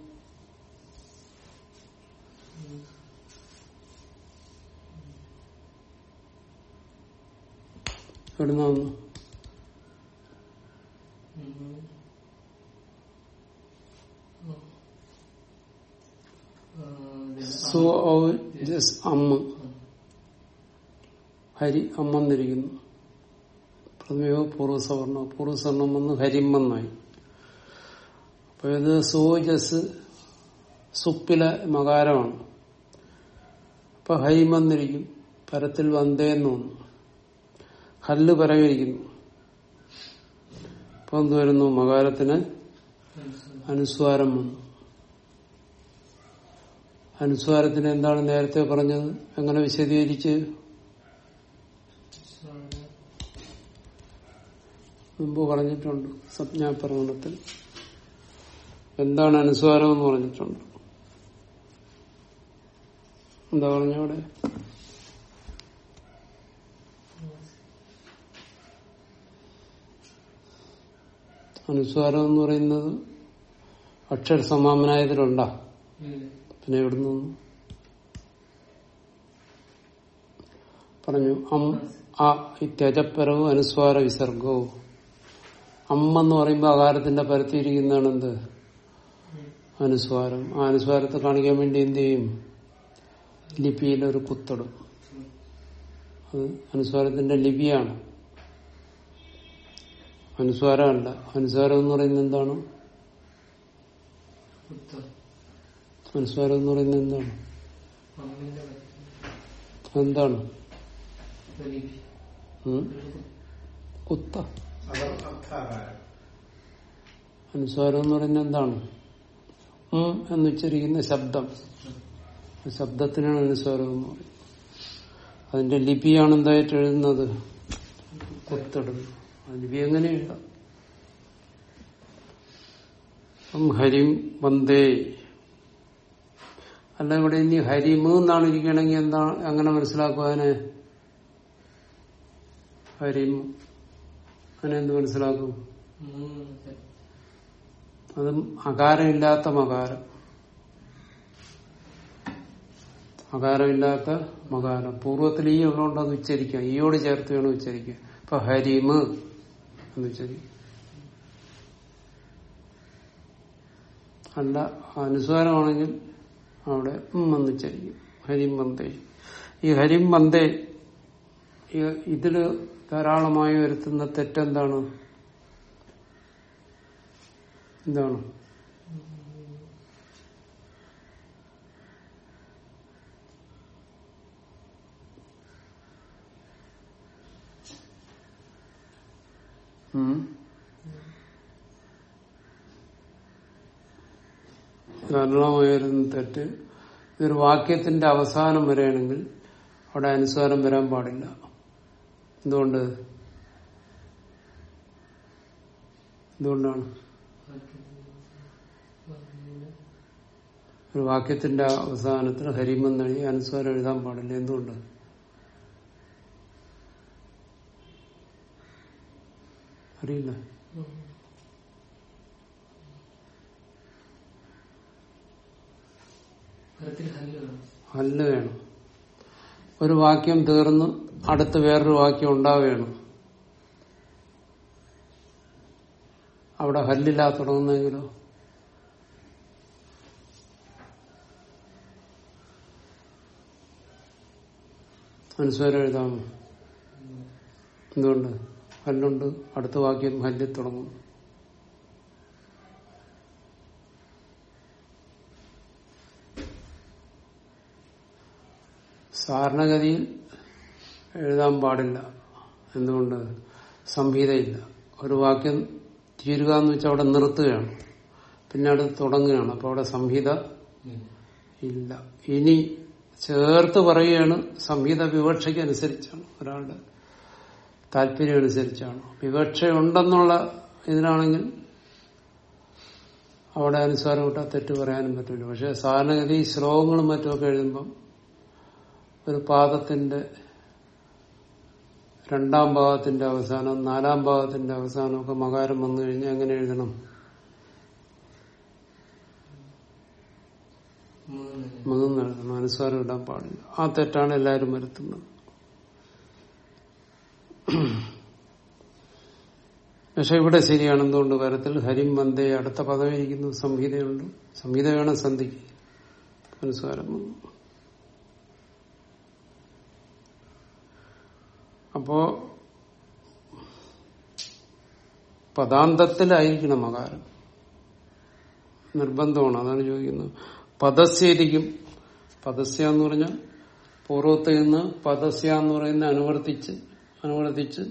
എവിടെ നിന്ന് അമ്മ. ഹരി അമ്മന്നിരിക്കുന്നു. പ്രഥമയോ പൂർവസവർണോ. പൂർവസവർണം വന്ന് ഹരിമെന്നായി. ഇത് സോജസ് സുപ്പിലെ മകാരമാണ്. അപ്പൊ ഹൈമെന്നിരിക്കും പരത്തിൽ വന്തേന്ന് ഹല്ല് പരമിരിക്കുന്നു അപ്പൊ എന്ത് വരുന്നു? മകാരത്തിന് അനുസ്വാരം വന്നു. അനുസ്വാരത്തിന് എന്താണ് നേരത്തെ പറഞ്ഞത്? എങ്ങനെ വിശദീകരിച്ച്? മുമ്പ് പറഞ്ഞിട്ടുണ്ട് സംജ്ഞാപ്രകടനത്തിൽ എന്താണ് അനുസ്വാരം എന്ന് പറഞ്ഞിട്ടുണ്ട്. എന്താ പറഞ്ഞ അവിടെ അനുസ്വാരം എന്ന് പറയുന്നത് അക്ഷര സമാമനായതിലുണ്ടാ പിന്നെ എവിടുന്ന്? പറഞ്ഞു അം ആ ഇത്യജപ്പരവും അനുസ്വാര വിസർഗവും. അമ്മ എന്ന് പറയുമ്പോൾ അകാരത്തിന്റെ പരത്തിയിരിക്കുന്നതാണ് എന്ത് അനുസ്വാരം. ആ അനുസ്വാരത്തെ കാണിക്കാൻ വേണ്ടി എന്ത് ചെയ്യും? ലിപിയിൽ ഒരു കുത്തിടും. അത് അനുസ്വാരത്തിന്റെ ലിപിയാണ്. അനുസ്വാരമല്ല. അനുസ്വാരം എന്ന് പറയുന്നത് എന്താണ്? അനുസ്വാരം എന്ന് പറയുന്നത് എന്താണ്? എന്താണ്? കുത്ത. അനുസ്വാരം എന്ന് പറയുന്നത് എന്താണ്? ഉം എന്ന് ഉച്ചരിക്കുന്ന ശബ്ദം. ശബ്ദത്തിനാണ് അനുസ്വാരം എന്ന് പറയുന്നത്. അതിന്റെ ലിപിയാണ് എന്തായിട്ട് എഴുതുന്നത്? കൊത്തിടുന്നു ആ ലിപി എങ്ങനെ എഴുതാം? ഹരിം വന്ദേ. അല്ല ഇവിടെ ഇനി ഹരിമ് എന്നാണ് ഇരിക്കണമെങ്കിൽ എന്താ അങ്ങനെ മനസ്സിലാക്കുക അതിനെ? ഹരിം. അതിനെന്ത് മനസ്സിലാക്കും? അതും അകാരമില്ലാത്ത മകാരം. അകാരമില്ലാത്ത മകാരം. പൂർവത്തിൽ ഈ ഉള്ളതുകൊണ്ട് അത് ഉച്ചരിക്കാം ഈയോട് ചേർത്ത് വേണം ഉച്ചരിക്കുക ഇപ്പൊ ഹരിമ് എന്ന് ഉച്ചരിക്കും. അല്ല അനുസ്വാരമാണെങ്കിൽ അവിടെ എന്ന് ഹരിം വന്ദേ. ഈ ഹരിം വന്ദേ ഇതിൽ ധാരാളമായി വരുത്തുന്ന തെറ്റെന്താണ്? എന്താണ്? ഉം. ധാരാളമായി വരുന്ന തെറ്റ്. ഇതൊരു വാക്യത്തിന്റെ അവസാനം വരെയാണെങ്കിൽ അവിടെ അനുസ്വാരം വരാൻ പാടില്ല. എന്തുകൊണ്ട്? എന്തുകൊണ്ടാണ്? ഒരു വാക്യത്തിന്റെ അവസാനത്തിൽ എഴുതി അനുസ്വാരം എഴുതാൻ പാടില്ല. എന്തുകൊണ്ട്? അറിയില്ല. ഹല്ല് വേണം. ഒരു വാക്യം തീർന്ന് അടുത്ത് വേറൊരു വാക്യം ഉണ്ടാവുകയാണ് അവിടെ ഹല്ലില്ലാ തുടങ്ങുന്നെങ്കിലോ അനുസ്വാരം എഴുതാമോ എന്തുകൊണ്ട്? ഹല്ലുണ്ട്. അടുത്ത വാക്യം ഹല്ലിൽ തുടങ്ങും. സാധാരണഗതിയിൽ എഴുതാൻ പാടില്ല. എന്തുകൊണ്ട്? സംഹിതയില്ല. ഒരു വാക്യം തീരുക എന്ന് വെച്ചാൽ അവിടെ നിർത്തുകയാണ്. പിന്നെ അവിടെ തുടങ്ങുകയാണ്. അപ്പൊ അവിടെ സംഹിത ഇല്ല. ഇനി ചേർത്ത് പറയുകയാണ് സംഹിത വിവക്ഷയ്ക്ക് അനുസരിച്ചാണ് ഒരാളുടെ താല്പര്യം അനുസരിച്ചാണ്. വിവക്ഷയുണ്ടെന്നുള്ള ഇതിനാണെങ്കിൽ അവിടെ അനുസാരം വിട്ടാൽ തെറ്റ് പറയാനും പറ്റില്ല പക്ഷെ സാധാരണഗതി ശ്ലോകങ്ങളും മറ്റുമൊക്കെ എഴുതുമ്പം ഒരു പാദത്തിന്റെ രണ്ടാം ഭാഗത്തിന്റെ അവസാനം നാലാം ഭാഗത്തിന്റെ അവസാനം ഒക്കെ മകാരം വന്നു കഴിഞ്ഞാൽ എങ്ങനെ എഴുതണം? മൂന്ന് എഴുതണം. അനുസ്വാരം ഇടാൻ പാടില്ല. ആ തെറ്റാണ് എല്ലാവരും വരുത്തുന്നത്. പക്ഷെ ഇവിടെ ശരിയാണ് വരത്തിൽ ഹരിം വന്ദേ. അടുത്ത പദം ഇരിക്കുന്നു സംഹിതയുണ്ട്. സംഹിത വേണം സന്ധിക്ക്. അനുസ്വാരം വന്നു. അപ്പോ പദാന്തത്തിലായിരിക്കണം മകാരം നിർബന്ധമാണ്. അതാണ് ചോദിക്കുന്നത്. പദസ്യരിക്കും പദസ്യ എന്ന് പറഞ്ഞാൽ പൂർവത്തിൽ നിന്ന് പദസ്യ എന്ന് പറയുന്ന അനുവർത്തിച്ച് അനുവർത്തിച്ച്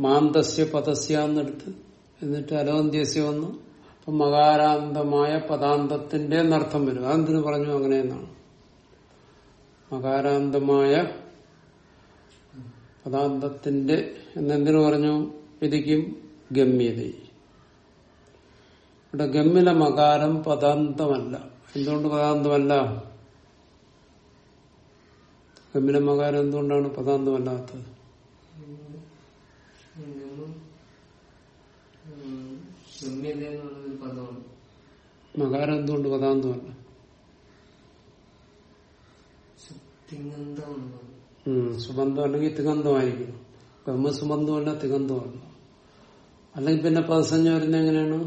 മാന്തസ്യ പദസ്യ എന്നെടുത്ത് എന്നിട്ട് അലോന്ത്യസ്യ വന്ന്. അപ്പൊ മകാരാന്തമായ പദാന്തത്തിന്റെ എന്നർത്ഥം വരും. അതെന്തിനു പറഞ്ഞു? അങ്ങനെയെന്നാണ്. മകാരാന്തമായ പദാന്തത്തിന്റെ എന്നെന്തിനു പറഞ്ഞു? വിധിക്കും ഗമ്യത. ഇവിടെ ഗമ്മില മകാരം പദാന്തമല്ല. എന്തുകൊണ്ട് പദാന്തമല്ല? ഗമ്മില മകാരം എന്തുകൊണ്ടാണ് പദാന്തമല്ലാത്തത്? മകാരം എന്തുകൊണ്ട് പദാന്തമല്ല? സുബന്ധം അല്ലെങ്കിൽ തികന്ധമായിരിക്കും സുബന്ധമല്ല തിഗന്ധമല്ല അല്ലെങ്കിൽ പിന്നെ പദസഞ്ജ വരുന്ന എങ്ങനെയാണ്?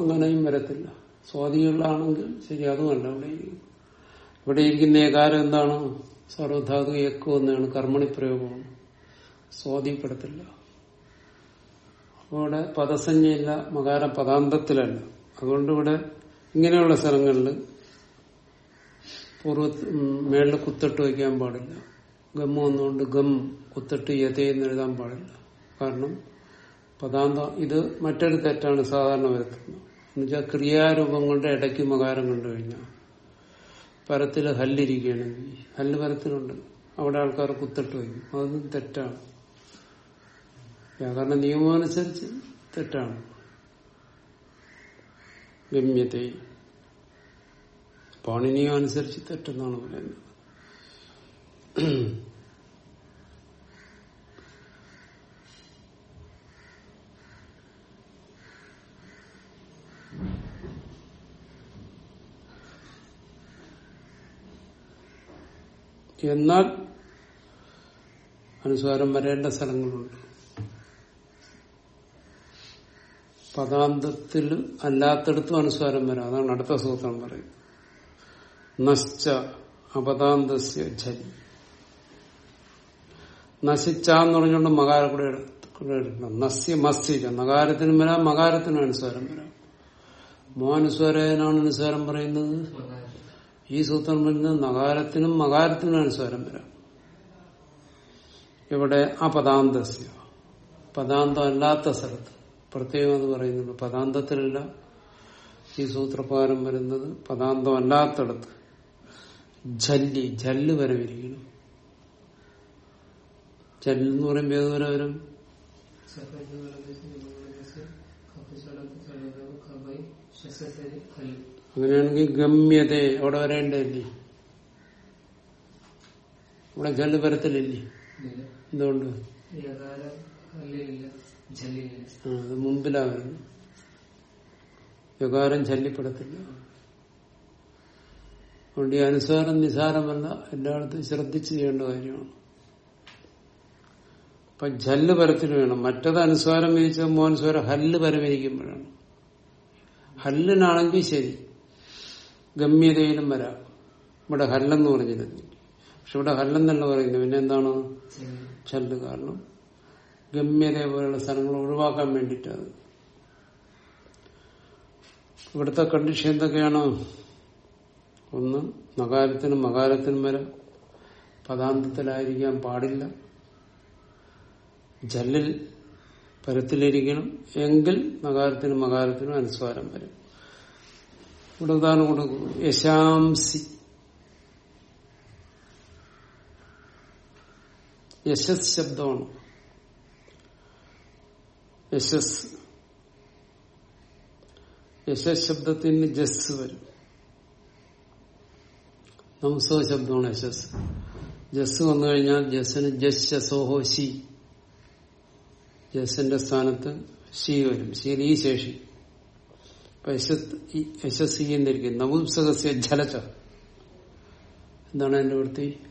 അങ്ങനെയും വരത്തില്ല. സ്വാധികളിലാണെങ്കിൽ ശരി അതുമല്ല ഇരിക്കുന്നു. ഇവിടെ ഇരിക്കുന്ന ഏകാരം എന്താണ്? സർവധാതു ഏക്കോ എന്നാണ് കർമ്മണി പ്രയോഗമാണ് സ്വാധീനപ്പെടുത്തില്ല. അപ്പോൾ ഇവിടെ പദസഞ്ജയില്ല മകാരം പദാന്തത്തിലല്ല അതുകൊണ്ട് ഇവിടെ ഇങ്ങനെയുള്ള സ്ഥലങ്ങളിൽ പൂർവ മേളിൽ കുത്തിട്ട് വയ്ക്കാൻ പാടില്ല. ഗം വന്നുകൊണ്ട് ഗം കുത്തിട്ട് യഥയെന്ന് എഴുതാൻ പാടില്ല. കാരണം പദാന്ത ഇത് മറ്റൊരു തെറ്റാണ് സാധാരണ വരുത്തുന്നത്. എന്നുവെച്ചാൽ ക്രിയാരൂപങ്ങളുടെ ഇടയ്ക്ക് മകാരം കണ്ടു കഴിഞ്ഞാൽ പരത്തിൽ ഹല്ലിരിക്കുകയാണെങ്കിൽ ഹല്ല് പരത്തിലുണ്ട്. അവിടെ ആൾക്കാർ കുത്തിട്ട് വയ്ക്കും. അതും തെറ്റാണ്. വ്യാകരണ നിയമം അനുസരിച്ച് തെറ്റാണ്. ഗമ്യത. പാണിനിയം അനുസരിച്ച് തെറ്റെന്നാണ് പറയുന്നത്. എന്നാൽ അനുസാരം വരേണ്ട സ്ഥലങ്ങളുണ്ട്. പദാന്തത്തിൽ അല്ലാത്തടത്തും അനുസാരം വരാം. അതാണ് അടുത്ത സൂത്രം പറയുന്നത്. നശ്ച അപദാന്തസ്യ ഝരി നശിച്ച എന്ന് പറഞ്ഞുകൊണ്ട് മകാര കൂടെ എടുക്കണം. നസ്യ മസ്യ നകാരത്തിനും വരാം മകാരത്തിനും അനുസ്വാരം വരാം. മോനുസ്വരനാണ് അനുസ്വാരം പറയുന്നത്. ഈ സൂത്രം പറയുന്നത് നകാരത്തിനും മകാരത്തിനും അനുസ്വാരം വരാം. ഇവിടെ അപദാന്തസ്യ. പദാന്തം അല്ലാത്ത സ്ഥലത്ത്. പ്രത്യേകം അത് പറയുന്നുണ്ട്. പദാന്തത്തിലല്ല ഈ സൂത്രപ്രകാരം വരുന്നത്. പദാന്തം ജല്ലി ജല്ല് വരവിരിക്കണം ജല്ല് എന്ന് പറയുമ്പോൾ ഏതുവരെ വരും ഹല്ല് അങ്ങനെയാണെങ്കിൽ ഗമ്യത അവിടെ വരേണ്ടതല്ലേ? ഇവിടെ ജല്ല് വരത്തിലില്ലേ ഇല്ല എന്തുകൊണ്ട്? ആ, അത് മുമ്പിലാ വരുന്നത്. യകാരം ചല്ലിപ്പെടത്തില്ല. അതുകൊണ്ട് ഈ അനുസാരം നിസാരമല്ല എല്ലായിടത്തും ശ്രദ്ധിച്ച് ചെയ്യേണ്ട കാര്യമാണ്. അപ്പൊ ജല്ല് പരത്തിന് വേണം. മറ്റത് അനുസ്വാരം വിരിച്ച മോനുസ്വരം ഹല്ല് പരമിരിക്കുമ്പോഴാണ് ഹല്ലിനാണെങ്കിൽ ശരി. ഗമ്യതയിലും വരാം. ഇവിടെ ഹല്ലെന്ന് പറഞ്ഞിരുന്നു. പക്ഷെ ഇവിടെ ഹല്ലെന്നല്ല പറയുന്നത്. പിന്നെ എന്താണ്? ചല്ല് കാരണം. ഗമ്യത പോലുള്ള സ്ഥലങ്ങൾ ഒഴിവാക്കാൻ വേണ്ടിയിട്ടാണ്. ഇവിടുത്തെ കണ്ടീഷൻ എന്തൊക്കെയാണ്? ഒന്ന് നകാരത്തിനും മകാരത്തിനും വരെ പദാന്തത്തിലായിരിക്കാൻ പാടില്ല. ജല്ലിൽ പരത്തിലിരിക്കണം എങ്കിൽ നകാരത്തിനും മകാരത്തിനും അനുസ്വാരം വരും. ഇവിടെ ഉദാഹരണം കൊടുക്കും യശാംസി. യശസ് ശബ്ദമാണ്. യശസ്. യശസ് ശബ്ദത്തിന് ജസ് വരും. നംസോ ശബ്ദമാണ് യശസ് ജസ് വന്നു കഴിഞ്ഞാൽ ജസ്സിന് ജസ്സോഹോ ശി. ജസ്സിന്റെ സ്ഥാനത്ത് ശി വരും. ശീൽ ഈ ശേഷി. യശസ് എന്നിരിക്കും നപുംസകസ്യ ജലച. എന്താണ് എന്റെ വൃത്തി ചന്ദസ്യ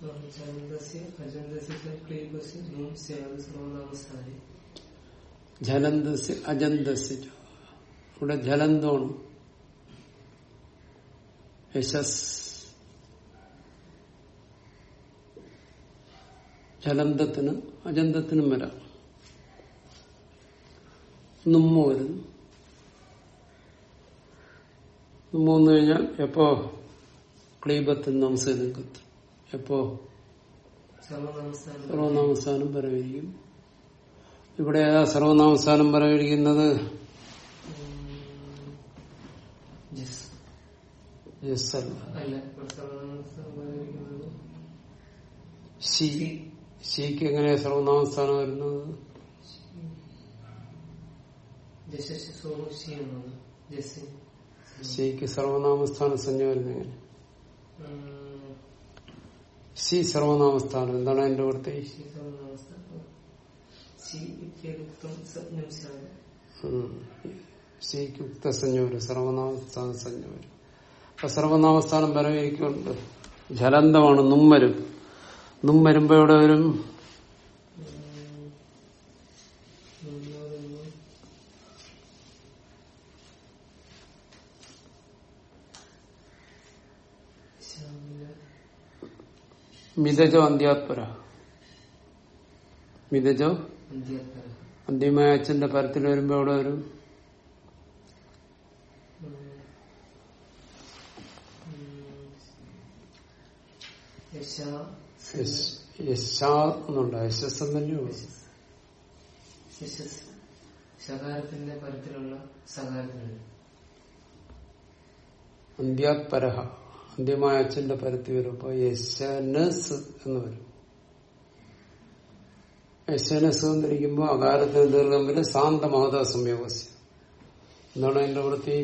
അജന്തസ്യ ച ക്ലീബസ്യ നൂം സ്യാദ് സർവനാമസ്ഥാനി ഇവിടെ ജലന്തമാണ് യശസ്. ജലന്തത്തിന് അജന്തത്തിനും വരാം. നുമ്മ വരുന്നു. നുമ്മ വന്നു കഴിഞ്ഞാൽ എപ്പോ ക്ലീബത്തിൽ നമസ്കരിക്കും എപ്പോ? സർവനാമസ്ഥാനം പരമായിരിക്കും. ഇവിടെ ഏതാ സർവനാമസ്ഥാനം പരമായിരിക്കുന്നത്? പറയുന്നത് ശിക്ക് എങ്ങനെയാ സർവനാമസ്ഥാനം വരുന്നത്? ശിക്ക് സർവനാമസ്ഥാന സഞ്ജ വരുന്നത് എങ്ങനെ ശി സർവനാമസ്ഥാനം. എന്താണ് അതിന്റെ വൃത്തി ഉക്തസഞ്ജ വരും സർവനാമസ്ഥാന സംജ്ഞ വരും അപ്പൊ സർവനാമസ്ഥാനം വരവേക്കുണ്ട് ജലന്തമാണ് നുമ്മരും. നുമ്മരുമ്പോ നും വരുമ്പോ ഇവിടെ വരും? മിതജോ അന്ത്യാത്പര. മിതജോ? അന്ത്യമായ അച്ഛന്റെ പരത്തിൽ വരുമ്പോ അവിടെ വരും? അന്ത്യാത്പരഹ എന്നുണ്ട്? ശകാരത്തിന്റെ പരത്തിലുള്ള അന്ത്യമായ അച്ഛന്റെ പരത്തി വരും അപ്പൊ യശനസ് എന്ന് വരും. യശനസ് എന്നിരിക്കുമ്പോ അകാരത്തിന് ദീർഘം വരെ ശാന്ത മഹത സംയോഗസ്യ എന്താണ് അതിന്റെ വൃത്തി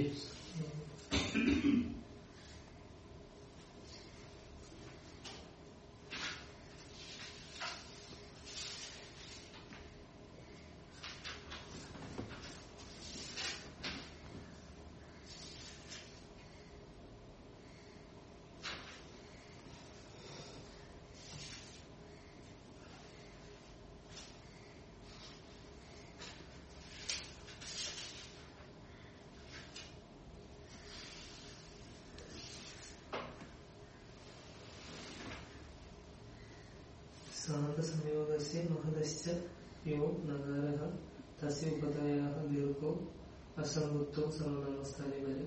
വരെ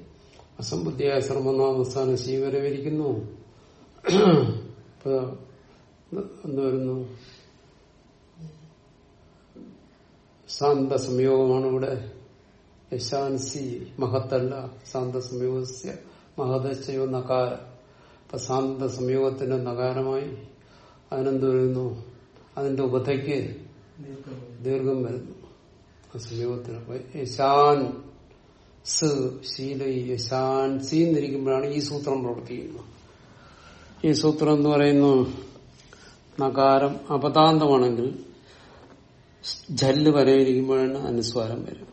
അസംബുദ്ധിയായ സർവനാമസ്ഥാനം സ്വീകരവിരിക്കുന്നു ഇപ്പൊ എന്ത് വരുന്നു? ഇവിടെ. യശാൻസി മഹത്തല്ല ശാന്ത മഹതച്ചയോ നകാര. അപ്പൊ ശാന്ത സംയോഗത്തിന്റെ നകാരമായി അതിനെന്ത് വരുന്നു? അതിന്റെ ഉപതയ്ക്ക് ദീർഘം വരുന്നു. യശാൻ ശീലൈ യശാൻ സി എന്നിരിക്കുമ്പോഴാണ് ഈ സൂത്രം പ്രവർത്തിക്കുന്നത്. ഈ സൂത്രം എന്ന് പറയുന്നു നകാരം അപതാന്തമാണെങ്കിൽ ജല്ല് പരവിരിക്കുമ്പോഴാണ് അനുസ്വാരം വരും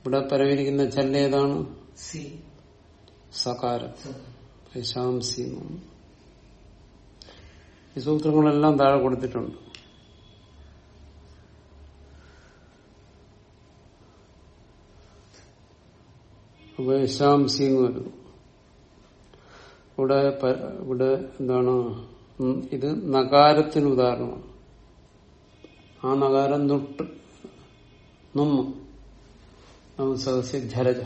ഇവിടെ പരവിരിക്കുന്ന ജല്ല് ഏതാണ്? സി. സകാരം. സ യശാംസി എന്നാണ് ഈ സൂത്രങ്ങളെല്ലാം താഴെ കൊടുത്തിട്ടുണ്ട്. അപ്പൊ യശാംസി എന്ന് വരുന്നു ഇവിടെ ഇവിടെ എന്താണ് ഇത് നകാരത്തിന് ഉദാഹരണമാണ്. ആ നകാരം നുട്ട് നുമ്മ സദസ്യ ജലജ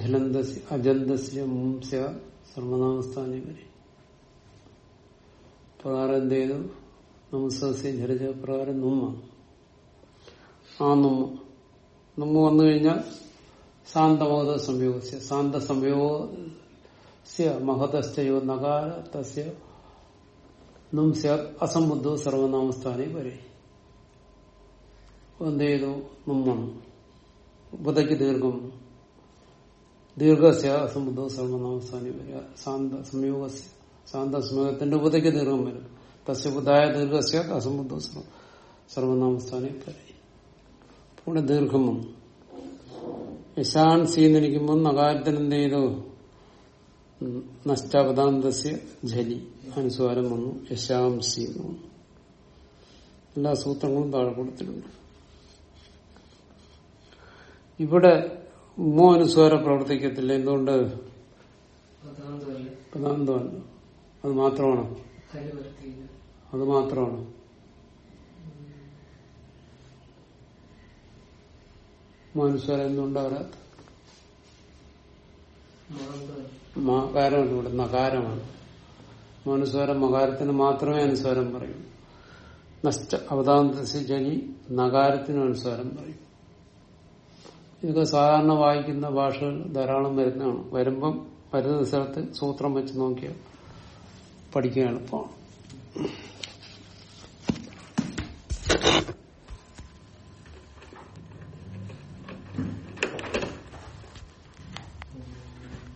ജലന്തസ്യ അജന്തസ്യ മുംസ്യ സർവനാമസ്ഥാനി വരെ. പ്രകാരം എന്ത് ചെയ്തു നമസ്സസ്യ ജലജ പ്രകാരം നുമ്മ ആ നുമ്മ. നുമ്മ വന്നു കഴിഞ്ഞാൽ ശാന്തമോദ സംയോഗസ്യ. ശാന്ത സംയോഗസ്യ മഹതസ്ഥയോ നകാര തസ്യ നുംസ്യ അസംബുദ്ധോ സർവനാമസ്ഥാനി വരെ. എന്ത് ചെയ്തു നുമ്മണം ഉപതയ്ക്ക് ദീർഘം. ദീർഘസ്യ അസംബുദ്ധോ സർവനാമസ്ഥാനി വരെ. ശാന്ത സംയോഗസ്യ ശാന്ത സംയോഗത്തിന്റെ ഉപതയ്ക്ക് ദീർഘം വരും. തസ്യ ബുദ്ധായ ദീർഘസ്യ അസംബുദ്ധ സർവനാമസ്ഥാനെ വരെ ഇവിടെ ദീർഘം വന്നു. യശാൻ സീന്നിരിക്കുമ്പോൾ നഗാരത്തിന് എന്ത് ചെയ്തു നഷ്ടാപദാന്തസ്യ ജലി അനുസ്വാരം വന്നു. യശാം സി എന്ന് വന്നു. എല്ലാ സൂത്രങ്ങളും താഴെ കൊടുത്തിട്ടുണ്ട്. ഇവിടെ മോ അനുസ്വാരം പ്രവർത്തിക്കത്തില്ല. എന്തുകൊണ്ട്? പദാന്തമല്ല അത് മാത്രമാണ്. അത് മാത്രമാണ്. മോ അനുസ്വാരം എന്തുകൊണ്ട് വരാത്ത മകാരമല്ല ഇവിടെ. നകാരമാണ്. മനുസ്വരം മകാരത്തിന് മാത്രമേ അനുസ്വാരം പറയൂ. നഷ്ട അവതാന്തസിജനി നകാരത്തിനും അനുസ്വാരം പറയും. ഇതൊക്കെ സാധാരണ വായിക്കുന്ന ഭാഷകൾ ധാരാളം വരുന്നതാണ്. വരുമ്പം വരുന്ന സ്ഥലത്ത് സൂത്രം വെച്ച് നോക്കിയാൽ പഠിക്കാൻ എളുപ്പമാണ്